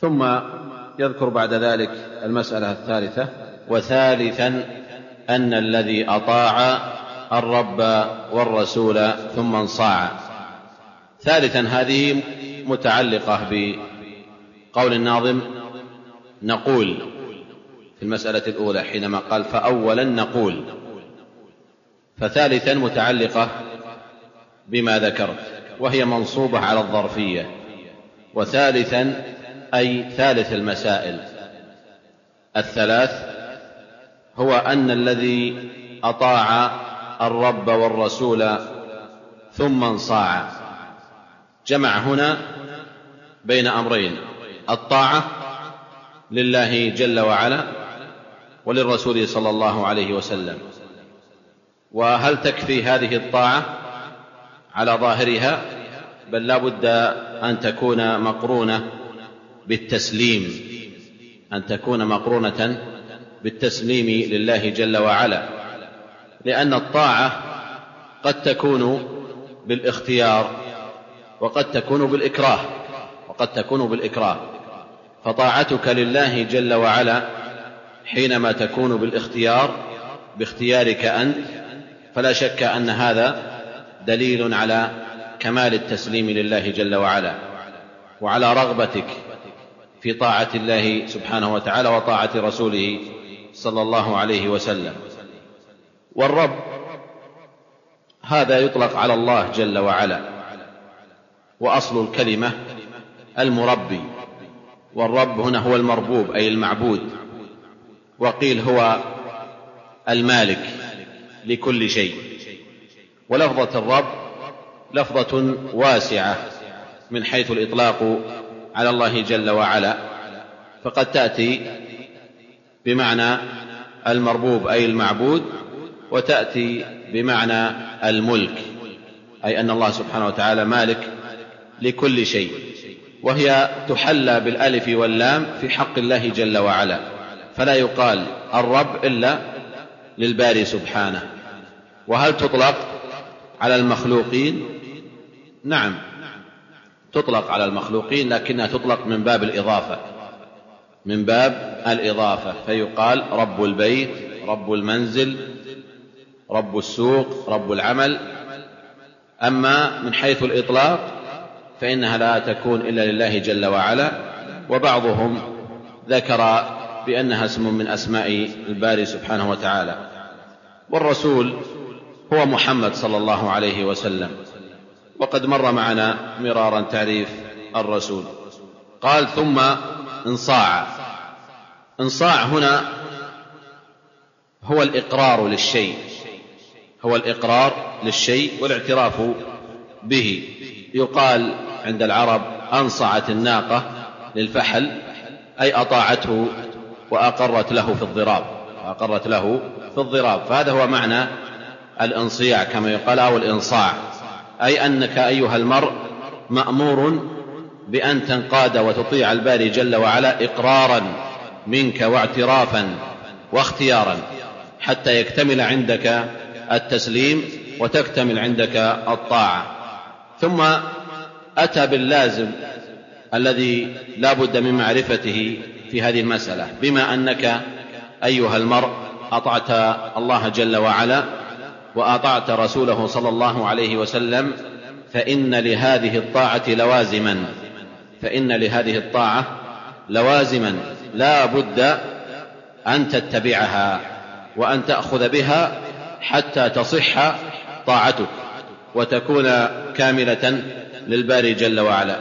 ثم يذكر بعد ذلك المسألة الثالثة وثالثا أن الذي أطاع الرب والرسول ثم انصاع. ثالثا هذه متعلقة بقول الناظم نقول في المسألة الأولى حينما قال فأولا نقول. فثالثا متعلقة بما ذكرت وهي منصوبة على الظرفية. وثالثا أي ثالث المسائل. الثلاث هو أن الذي أطاع الرب والرسول ثم انصاع. جمع هنا بين أمرين الطاعة لله جل وعلا وللرسول صلى الله عليه وسلم. وهل تكفي هذه الطاعة؟ على ظاهرها بل لا بد أن تكون مقرونة بالتسليم أن تكون مقرونة بالتسليم لله جل وعلا لأن الطاعة قد تكون بالاختيار وقد تكون بالإكراه وقد تكون بالإكراه. فطاعتك لله جل وعلا حينما تكون بالاختيار باختيارك أنت فلا شك أن هذا دليل على كمال التسليم لله جل وعلا وعلى رغبتك في طاعة الله سبحانه وتعالى وطاعة رسوله صلى الله عليه وسلم. والرب هذا يطلق على الله جل وعلا وأصل الكلمة المربي. والرب هنا هو المربوب أي المعبود. وقيل هو المالك لكل شيء. ولفظة الرب لفظة واسعة من حيث الإطلاق على الله جل وعلا فقد تأتي بمعنى المربوب أي المعبود وتأتي بمعنى الملك أي أن الله سبحانه وتعالى مالك لكل شيء وهي تحلى بالألف واللام في حق الله جل وعلا فلا يقال الرب إلا للباري سبحانه وهل تطلق على المخلوقين؟ نعم. تطلق على المخلوقين لكنها تطلق من باب الإضافة. من باب الإضافة فيقال رب البيت رب المنزل رب السوق رب العمل. أما من حيث الإطلاق فإنها لا تكون إلا لله جل وعلا. وبعضهم ذكر بأنها اسم من أسماء الباري سبحانه وتعالى. والرسول هو محمد صلى الله عليه وسلم. وقد مر معنا مرارا تعريف الرسول. قال ثم انصاع. انصاع هنا هو الإقرار للشيء. هو الإقرار للشيء والاعتراف به. يقال عند العرب أنصعت الناقة للفحل أي أطاعته وأقرت له في الضراب. أقرت له في الضراب. فهذا هو معنى الانصياع كما يقال أو الإنصاع. أي أنك أيها المرء مأمور بأن تنقاد وتطيع الباري جل وعلا إقرارا منك واعترافا واختيارا حتى يكتمل عندك التسليم وتكتمل عندك الطاعة. ثم أتى باللازم الذي لا بد من معرفته في هذه المسألة بما أنك أيها المرء أطعت الله جل وعلا وأطعت رسوله صلى الله عليه وسلم فإن لهذه الطاعة لوازما. فإن لهذه الطاعة لوازما. لا بد أن تتبعها وأن تأخذ بها حتى تصح طاعتك وتكون كاملة للباري جل وعلا.